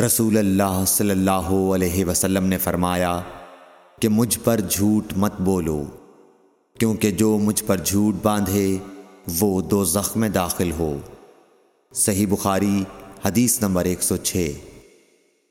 رسول اللہ صلی اللہ علیہ وسلم نے فرمایا کہ مجھ پر جھوٹ مت بولو، کیونکہ جو مجھ پر جھوٹ باندھے، وہ دو زخم داخل ہو۔ صحیح بخاری، حدیث نمبر ایک سو چھ۔